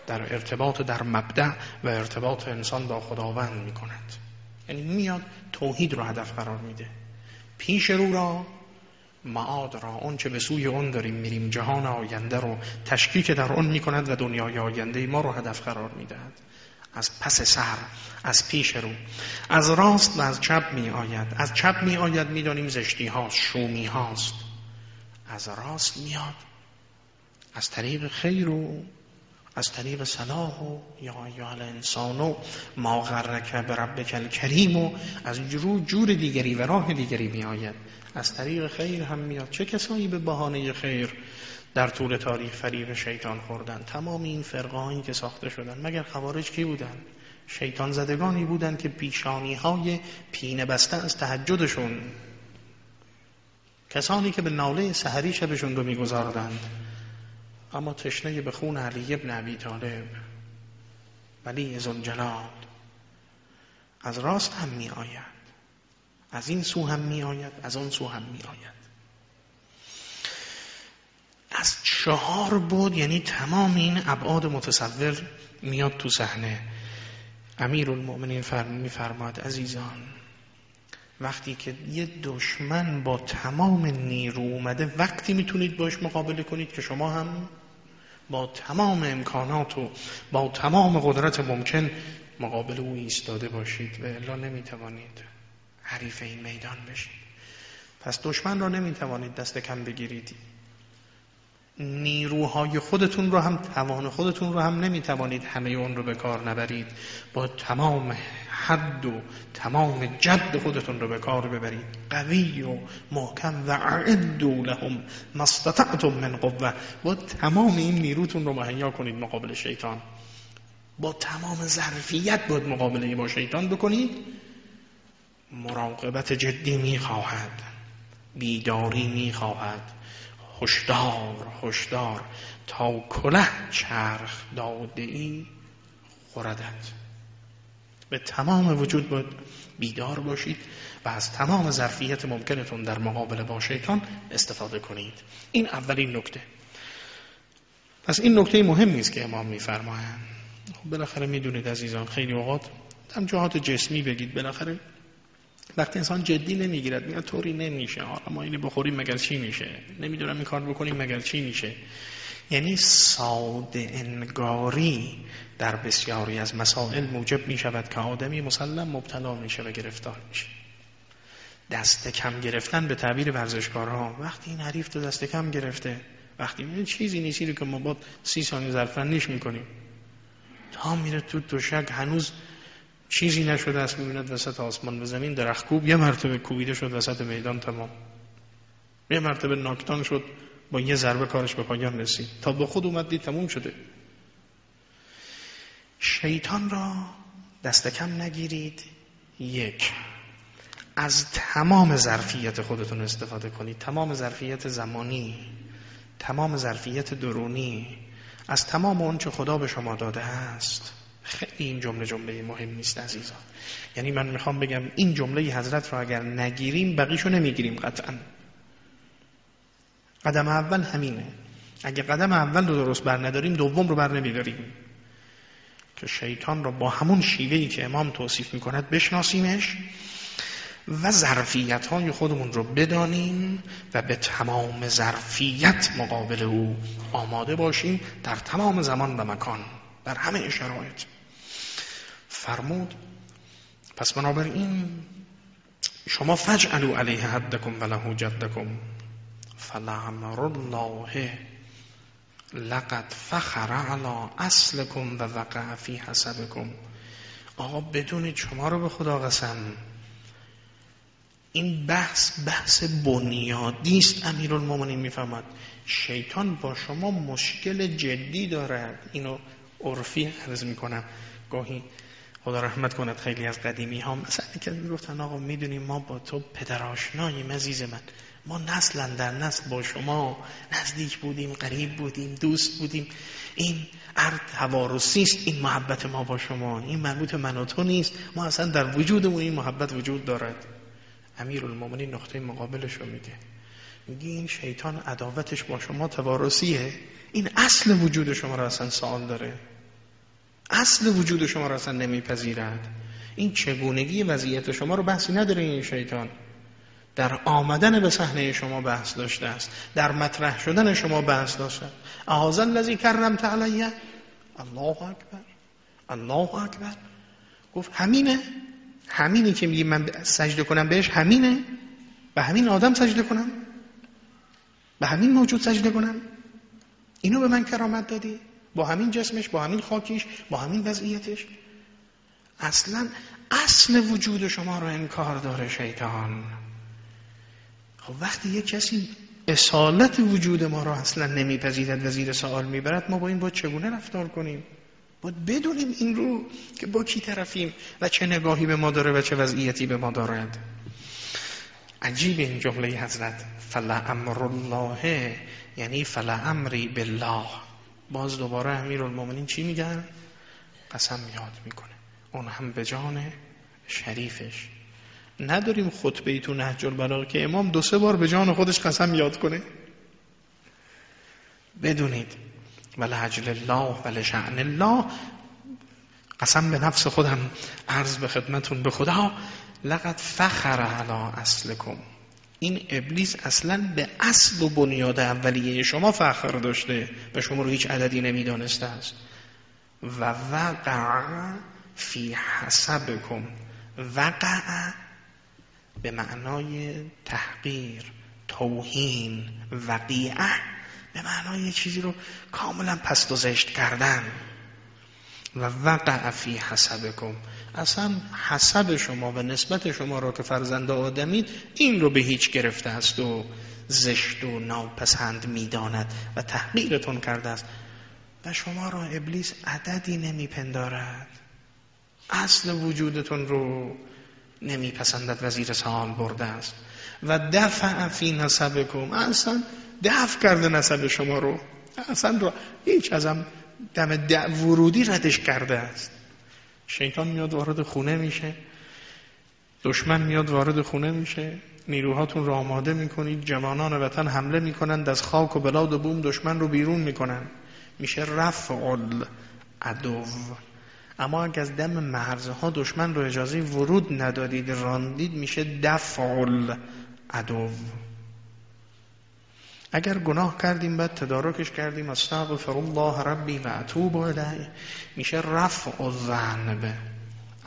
در ارتباط در مبدع و ارتباط انسان با خداوند می کند یعنی میاد توحید رو هدف قرار میده. پیش رو را معاد را. اون چه به سوی اون داریم میریم. جهان آینده رو تشکیک در اون می‌کند و دنیای آینده ما رو هدف قرار می‌دهد. از پس سر از پیش رو. از راست و از چپ می آید. از چپ می آید می‌دانیم زشتی هاست شومی هاست. از راست میاد. از طریق خیر و از طریق صلاح و یا یا الانسان و ما غرک به ربک الکریم و از جور جور دیگری و راه دیگری می آید از طریق خیر هم میاد. چه کسایی به بهانه خیر در طول تاریخ فریب شیطان خوردن؟ تمام این فرقه که ساخته شدن. مگر خوارج کی بودن؟ شیطان زدگانی بودن که پیشانی های پینه بسته از تهجدشون. کسانی که به ناله سحری شبشون رو میگذاردند. اما تشنه به خون علی ابن ابی طالب. ولی جلال. از راست هم می آید. از این سو هم می آید از آن سو هم می آید. از چهار بود یعنی تمام این ابعاد متصور میاد تو صحنه. امیر المؤمنین میفرماد عزیزان وقتی که یه دشمن با تمام نیرو اومده وقتی می‌تونید باش مقابله کنید که شما هم با تمام امکانات و با تمام قدرت ممکن مقابل او ایستاده باشید و الا نمی‌توانید حریف این میدان بشید. پس دشمن را نمی‌توانید دست کم بگیرید. نیروهای خودتون رو هم توان خودتون رو هم نمی‌توانید همه اون رو به کار نبرید. با تمام حد و تمام جد خودتون رو به کار ببرید. قوی و محکم و اعدو لهم مستطعتم من قوه با تمام این نیروتون رو مهیا کنید مقابل شیطان. با تمام ظرفیت باید مقابله با شیطان بکنید. مراقبت جدی می‌خواهد. بیداری می‌خواهد. هشدار هشدار. تا کله چرخ داده ای خوردد به تمام وجود باید بیدار باشید و از تمام ظرفیت ممکنتون در مقابله با شیطان استفاده کنید. این اولین نکته. پس این نکته مهم نیست که امام میفرمایند خب بالاخره می‌دونید عزیزان خیلی اوقات هم جهات جسمی بگید. بالاخره وقتی انسان جدی نمی‌گیرد میاد طوری نمیشه. حالا ما اینو بخوریم مگر چی میشه؟ نمی‌دونم این کار بکنیم مگر چی میشه؟ یعنی ساده انگاری در بسیاری از مسائل موجب می شود که آدمی مسلم مبتلا میشه و گرفتار میشه. دست کم گرفتن به تعبیر ورزشکارها. وقتی این حریف تو دست کم گرفته وقتی این چیزی نیستی که ما با سی ثانیه ظرفندیش می‌کنیم. تا میره تو دوشک هنوز چیزی نشده است می‌بیند وسط آسمان و زمین. درخت کوب یه مرتبه کوبیده شد وسط میدان تمام. یه مرتبه ناکتان شد با یه ضربه کارش به پایان رسید. تا به خود اومد دید تموم شده. شیطان را دست کم نگیرید. یک از تمام ظرفیت خودتون استفاده کنید. تمام ظرفیت زمانی تمام ظرفیت درونی از تمام اون چه خدا به شما داده است. خیلی این جمله جمله مهم نیست عزیزان یعنی من می‌خوام بگم این جمله حضرت را اگر نگیریم بقیشو نمی‌گیریم قطعا. قدم اول همینه. اگه قدم اول رو درست بر نداریم دوم رو بر نمیداریم که شیطان را با همون شیوهی که امام توصیف می‌کند بشناسیمش و ظرفیت های خودمون رو بدانیم و به تمام ظرفیت مقابل او آماده باشیم در تمام زمان و مکان. در همه شرایط. فرمود پس بنابراین شما فجعلوا علیه حدکم و له جدکم. فلعمر الله لقد فخر علی اصلکم و وقع فی حسبکم. آقا بدونید شما رو به خدا قسم این بحث بحث بنیادی است امیرالمومنین می‌فهمد شیطان با شما مشکل جدی دارد. اینو عرفی عرض می‌کنم. گاهی خدا رحمت کند خیلی از قدیمی ها مثلا که می‌گفتن آقا می‌دونیم ما با تو پدرآشناییم عزیز من. ما نسلا در نسل با شما نزدیک بودیم قریب بودیم دوست بودیم. این ارد توارسی است این محبت ما با شما. این مربوط من و تو نیست. ما اصلا در وجودمون این محبت وجود دارد. امیر المومنین نقطه مقابلش رو میگه. میگه این شیطان عداوتش با شما توارثیه این اصل وجود شما را اصلا سوال داره. اصل وجود شما را اصلا نمیپذیرد. این چگونگی وضعیت شما رو بحثی نداره این شیطان. در آمدن به صحنه شما بحث داشته است. در مطرح شدن شما بحث داشته است. اعاذ الذی کرمت الله اکبر. الله اکبر. گفت همینه. همینی که میگی من سجده کنم بهش همینه. به همین آدم سجده کنم. به همین موجود سجده کنم. اینو به من کرامت دادی. با همین جسمش با همین خاکیش با همین وضعیتش. اصلا اصل وجود شما رو انکار داره شیطان. خب وقتی یک کسی اصالت وجود ما رو اصلا نمیپذیرد و زیر سوال می‌برد ما با این باید چگونه رفتار کنیم؟ باید بدونیم این رو که با کی طرفیم و چه نگاهی به ما داره و چه وضعیتی به ما دارد. عجیب این جمله حضرت. فلا امر الله یعنی فلا امری بالله. باز دوباره امیر المومنین چی میگن؟ قسم یاد می‌کنه. اون هم به جان شریفش. نداریم خطبه تو نهج البلاغه که امام دو سه بار به جان خودش قسم یاد کنه. بدونید. ولی عجل الله ولی شعن الله. قسم به نفس خودم عرض به خدمتون به خدا. لقد فخر علی اصلکم. این ابلیس اصلا به اصل و بنیاد اولیه شما فخر داشته و شما رو هیچ عددی نمی‌دانسته است. و وقع فی حسبکم. وقع به معنای تحقیر توهین وقیعه به معنای یه چیزی رو کاملا پست و زشت کردن. و وقع فی حسبکم. اصلا حسب شما و نسبت شما رو که فرزند آدمید این رو به هیچ گرفته است و زشت و ناپسند می‌داند و تحقیرتون کرده است. و شما را ابلیس عددی نمیپندارد. اصل وجودتون رو نمیپسندد و زیر سوال برده است. و دفع فی نسبکم اصلا دفع کرده نسب شما رو. اصلا رو هیچ ازم دم ورودی ردش کرده است. شیطان میاد وارد خونه میشه. دشمن میاد وارد خونه میشه. نیروهاتون رو آماده می‌کنید. جوانان وطن حمله می‌کنند. از خاک و بلاد و بوم دشمن رو بیرون می‌کنن میشه رفع عدو اما اگر از دم مرزها دشمن رو اجازه ورود ندادید راندید میشه دفع عدو اگر گناه کردیم بعد تدارکش کردیم. استغفر الله ربی و اتوب الیه. میشه رفع الذنب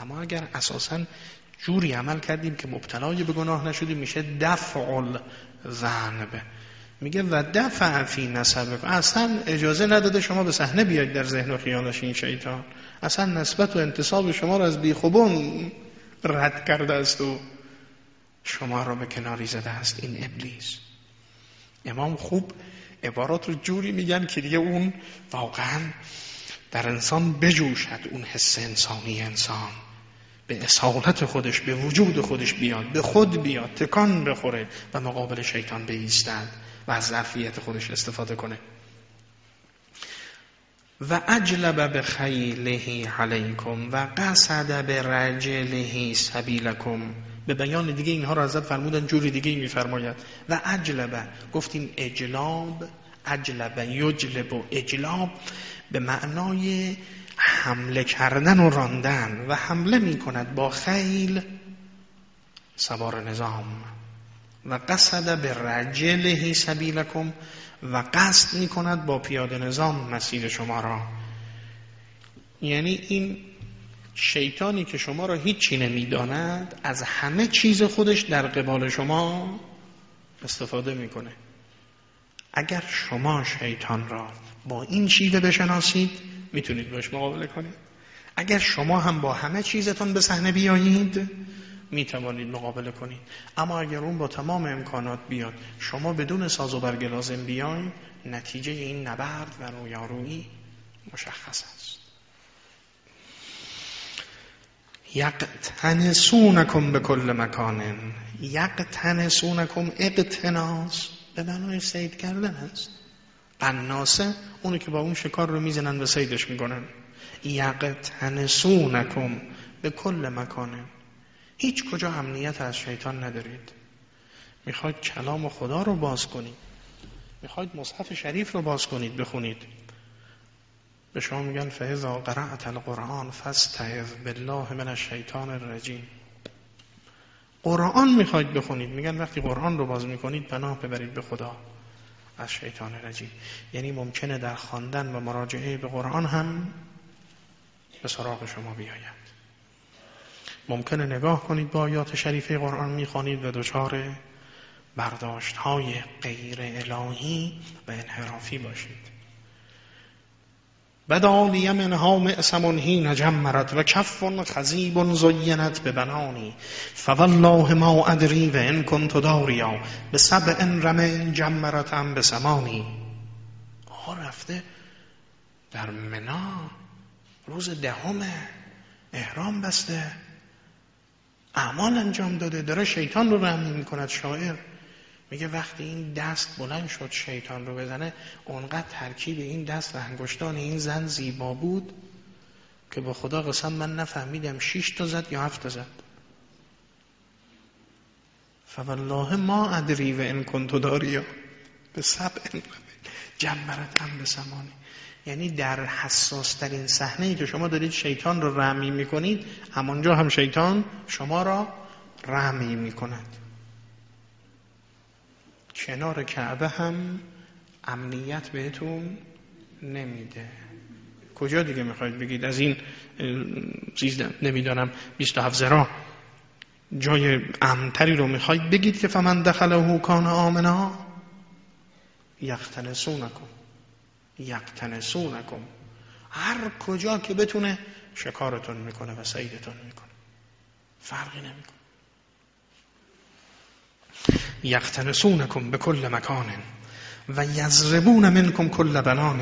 اما اگر اساسا جوری عمل کردیم که مبتلای به گناه نشدیم میشه دفع الذنب. میگه و دفع فی نسبک. اصلا اجازه نداده شما به صحنه بیاید در ذهن و خیالش این شیطان. اصلا نسبت و انتصاب شما را از بیخوبون رد کرده است و شما را به کناری زده است. این ابلیس. امام خوب عبارات رو جوری میگن که دیگه اون واقعا در انسان بجوشد اون حس انسانی انسان. به اصالت خودش به وجود خودش بیاد به خود بیاد تکان بخوره و مقابل شیطان بیستد و از ظرفیت خودش استفاده کنه. و اجلب به خیلهی علیکم و قصد به رجلهی سبیلکم. به بیان دیگه اینها را ازت فرمودن جوری دیگه میفرماید و اجلبه. گفتیم اجلاب اجلب یجلب و اجلاب به معنای حمله کردن و راندن و حمله می کند با خیل سوار نظام. و قصد به رجلهی سبیلکم و قصد می کند با پیاده نظام مسیر شما را. یعنی این شیطانی که شما را هیچی نمی‌داند از همه چیز خودش در قبال شما استفاده می‌کنه. اگر شما شیطان را با این شیوه بشناسید می‌تونید باش مقابله کنید. اگر شما هم با همه چیزتون به صحنه بیایید می‌توانید مقابله کنید. اما اگر اون با تمام امکانات بیاد شما بدون ساز و برگ لازم بیاین نتیجه این نبرد و رویارویی مشخص است. یقتنسونکم به کل مکانن. یقتنسونکم اقتناس به معنای سید کردن است قناسه اونو که با اون شکار رو می‌زنن و سیدش می‌کنن. یقتنسونکم به کل مکانن. هیچ کجا امنیت از شیطان ندارید. می‌خواید کلام خدا رو باز کنید. می‌خواید مصحف شریف رو باز کنید بخونید. به شما میگن فهزا قرأت القرآن فاستعذ بالله من الشیطان الرجیم قرآن می‌خواید بخونید. میگن وقتی قرآن رو باز می‌کنید پناه ببرید به خدا از شیطان رجیم. یعنی ممکنه در خواندن و مراجعه به قرآن هم به سراغ شما بیاید. ممکنه نگاه کنید با آیات شریفه قرآن می‌خوانید و دچار برداشت های غیر الهی و انحرافی باشید. بدا لی منها معصم حین جمرت و کف خزیب زینت به بنانی. فوالله ما ادری و ان کنت داریا به سبع رمه جمرتم به سمانی. آقا رفته در منا روز دهم احرام بسته. اعمال انجام داده داره شیطان رو رحمی می‌کند شاعر. میگه وقتی این دست بلند شد شیطان رو بزنه اونقدر ترکیب این دست و انگشتان این زن زیبا بود که با خدا قسم من نفهمیدم شیش تا زد یا هفت تا زد. فوالله ما ادری و ان کنتو داریا. به سبع جمرت هم به سمانی. یعنی در حساس ترین صحنه ای که شما دارید شیطان رو رحمی می‌کنید همانجا هم شیطان شما را رحمی می‌کند. کنار کعبه هم امنیت بهتون نمیده. کجا دیگه می‌خواید بگید؟ از این زیزدم نمی‌دانم. 27 زرا. جای امنتری رو می‌خواید بگید که فمن دخله کان آمنا؟ یختنسونکم. یقتنسونکم هر کجا که بتونه شکارتون می‌کنه و سیدتون می‌کنه. فرقی نمی‌کنه. یختنسونکم به کل مکان و یزربون منکم کل بنان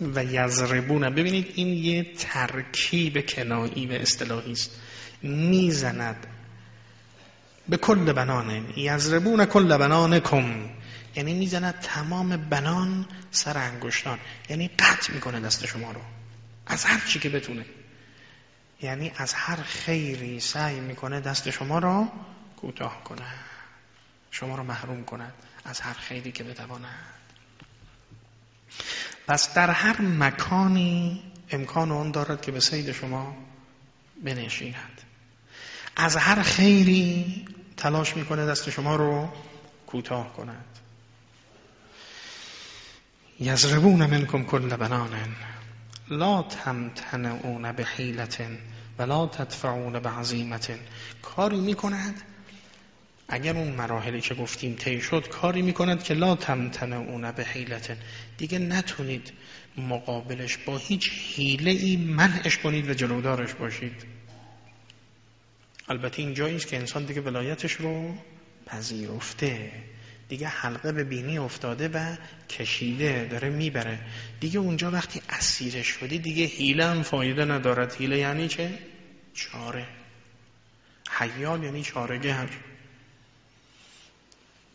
و یزربون ببینید این یه ترکیب کنایی و اصطلاحی است. می‌زند به کل بنان. یزربون کل بنانکم. یعنی می‌زند تمام بنان سر انگشتان. یعنی قطع می‌کنه دست شما رو. از هر چی که بتونه. یعنی از هر خیری سعی می‌کنه دست شما رو کوتاه کنه شما رو محروم کند از هر خیری که بتواند پس در هر مکانی امکان اون دارد که به سید شما بنشیند. از هر خیری تلاش می‌کنه دست شما رو کوتاه کند. یزربون منکم کل بنان لا تمتنعون به حیلت ولا تدفعون به عظیمت کاری می‌کند اگر اون مراحلی که گفتیم طی شد کاری می‌کند که لا تمتنعون به حیلت دیگه نتونید مقابلش با هیچ حیله ای منعش کنید و جلودارش باشید. البته این جایی است که انسان دیگه ولایتش رو پذیرفته. دیگه حلقه به بینی افتاده و کشیده داره می‌بره. دیگه اونجا وقتی اسیرش شدی دیگه حیله هم فایده ندارد. حیله یعنی چه؟ چاره. حیال یعنی چارگر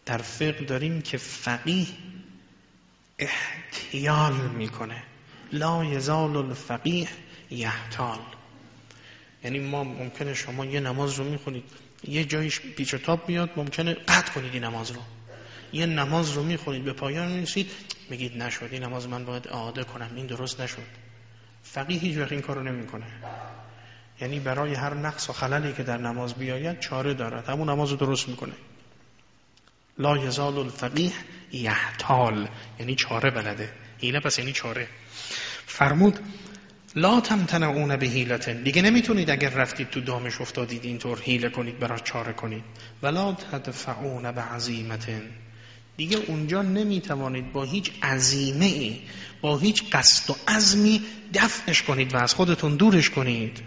در فقه داریم که فقیه احتیال می‌کنه. لا یزال الفقیه یحتال. یعنی ما ممکنه شما یه نماز رو می‌خونید یه جایش پیچ و تاب میاد ممکنه قطع کنید این نماز رو. یه نماز رو می‌خونید به پایان می‌رسید میگید نشد این نماز من باید اعاده کنم این درست نشد. فقیه هیچ وقت این کارو نمی‌کنه. یعنی برای هر نقص و خللی که در نماز بیاید چاره دارد. همون نماز رو درست می‌کنه. لا یزال الفقیه یحتال. یعنی چاره بلده. حیله پس یعنی چاره. فرمود لا تمتنعون به حیلتن دیگه نمی‌تونید اگر رفتید تو دامش افتادید اینطور حیله کنید برای چاره کنید. ولا تدفعون به عظیمتن دیگه اونجا نمی‌توانید با هیچ عظیمه ای با هیچ قصد و عزمی دفعش کنید و از خودتون دورش کنید.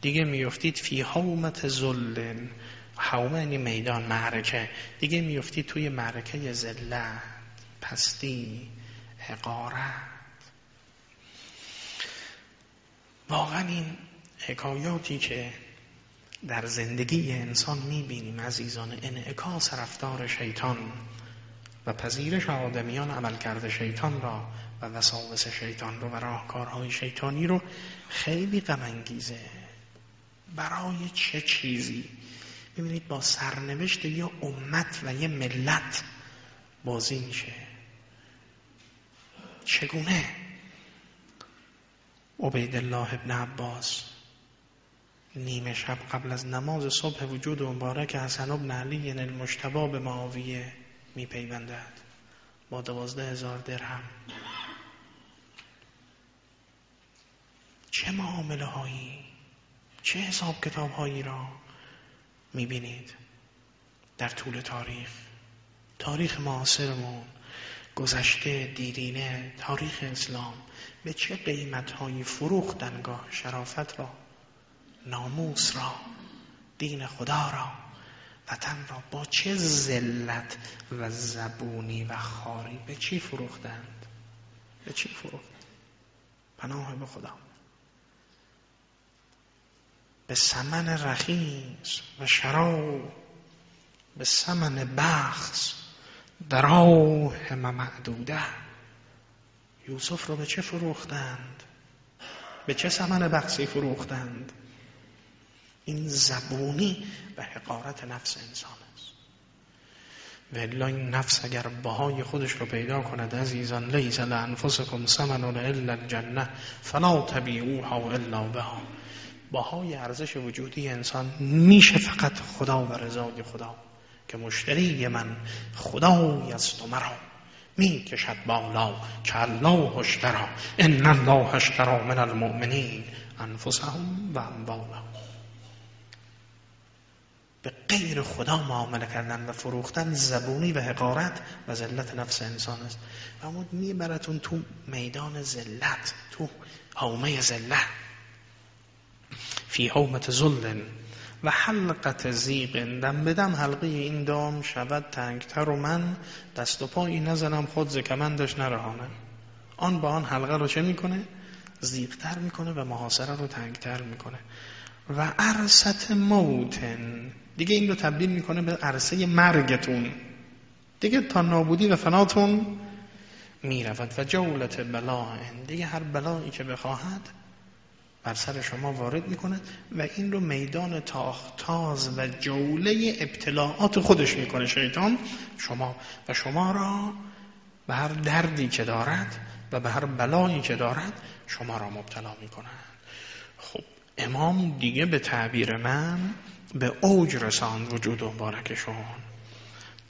دیگه میفتید فی حومت زلن حومه یعنی میدان معرکه. دیگه میفتید توی معرکه زلت پستی حقارت واقعا این حکایاتی که در زندگی انسان می‌بینیم عزیزان انعکاس رفتار شیطان و پذیرش آدمیان عمل کرده شیطان را و وساوس شیطان رو و راهکارهای شیطانی رو خیلی غم برای چه چیزی ببینید با سرنوشت یه امت و یه ملت بازی میشه. چگونه؟ عبید الله ابن عباس نیمه شب قبل از نماز صبح وجود مبارک حسن ابن علی المشتبا به معاویه میپیوندد. با دوازده هزار درهم. چه معامله هایی چه حساب کتاب هایی را؟ می‌بینید در طول تاریخ. تاریخ معاصرمون گذشته دیرینه تاریخ اسلام به چه قیمت هایی فروختنگاه شرافت را ناموس را دین خدا را وطن را با چه ذلت و زبونی و خاری به چی فروختند؟ به چی فروختند؟ پناه به خدا. به سمن رخیص و شراب به سمن بخص دراهم معدوده یوسف رو به چه فروختند؟ به چه سمن بخصی فروختند؟ این زبونی و حقارت نفس انسان است. و این نفس اگر بهای خودش رو پیدا کند عزیزان لیس لانفسکم سمن الا الجنه فلا تبیعوها الا بها باهای ارزش وجودی انسان میشه فقط خدا و رضای خدا که مشتری من خدای است و مرا. می کشد بالا که الله اشترا ان الله اشترا من المؤمنین انفسهم و اموالهم. به غیر خدا معامله کردن و فروختن زبونی و حقارت و ذلت نفس انسان است. و اما میبرتون تو میدان ذلت تو حومه ذلت. فی حومت ظلن و حلقت زیق دم بدم حلقه این دام شود تنگتر و من دست و پایی نزنم خود زکمندش نرهانم. آن با آن حلقه رو چه می‌کنه؟ زیقتر می‌کنه و محاصره رو تنگتر می‌کنه. و عرصت موتن. دیگه این رو تبدیل می‌کنه به عرصه مرگتون. دیگه تا نابودی و فناتون می‌رود و جولت بلا دیگه هر بلایی که بخواهد بر سر شما وارد می‌کنه و این رو میدان تاختاز و جوله ابتلاعات خودش می‌کنه شیطان شما و شما را به هر دردی که دارد و به هر بلایی که دارد شما را مبتلا می‌کنه خب امام دیگه به تعبیر من به اوج رساند وجود مبارکشون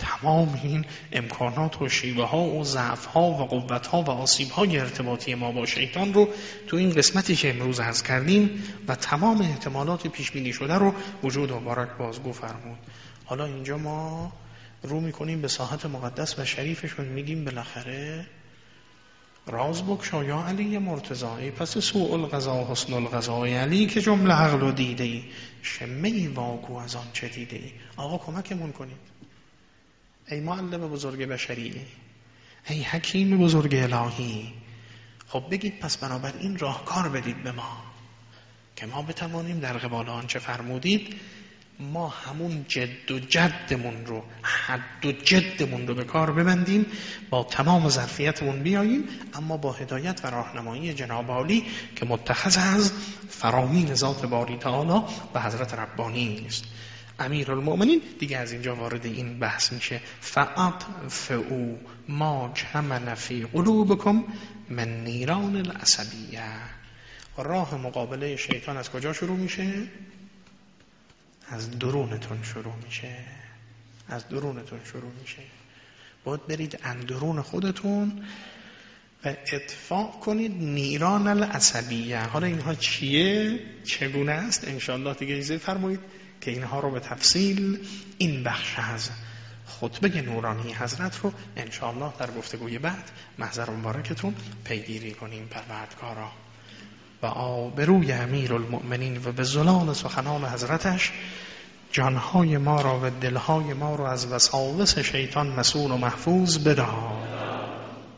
تمام این امکانات و شیوه ها و ضعف ها و قوت ها و آسیب های ارتباطی ما با شیطان رو تو این قسمتی که امروز عرض کردیم و تمام احتمالات پیش بینی شده رو وجود مبارک بازگو فرمود. حالا اینجا ما رو می‌کنیم به ساحت مقدس و شریفشون میگیم بالاخره راز بکشا یا علی مرتضایی پس سوء الغذا حسن الغذا علی که جمله عقل و دیده ای شمه ای واگو از آن چه دیده ای آقا کمکمون کنید. ای معلم بزرگ بشری ای حکیم بزرگ الهی. خب بگید پس بنابراین راهکار بدید به ما که ما بتوانیم در قبال آنچه فرمودید ما همون جد و جدمون رو حد و جدمون رو به کار ببندیم با تمام ظرفیتمون بیاییم اما با هدایت و راهنمایی جناب عالی که متخذ از فرامین ذات باری تعالی و حضرت ربانی است امیر المؤمنین دیگه از اینجا وارد این بحث میشه. فعط فعو ما کمن فی قلوبکم من نیران العصبیه. راه مقابله شیطان از کجا شروع میشه؟ از درونتون شروع میشه. از درونتون شروع میشه. باید برید اندرون خودتون و اتفاق کنید نیران العصبیه. حالا اینها چیه؟ چگونه است؟ انشاءالله دیگه ایزه فرمایید. که اینها رو به تفصیل این بخش از خطبه نورانی حضرت رو انشاءالله در گفتگوی بعد محضر مبارکتون پیگیری کنیم پروردگارا. و آبروی امیر المؤمنین و به زلال سخنان حضرتش جانهای ما را و دلهای ما را از وساوس شیطان مسئول و محفوظ بدار.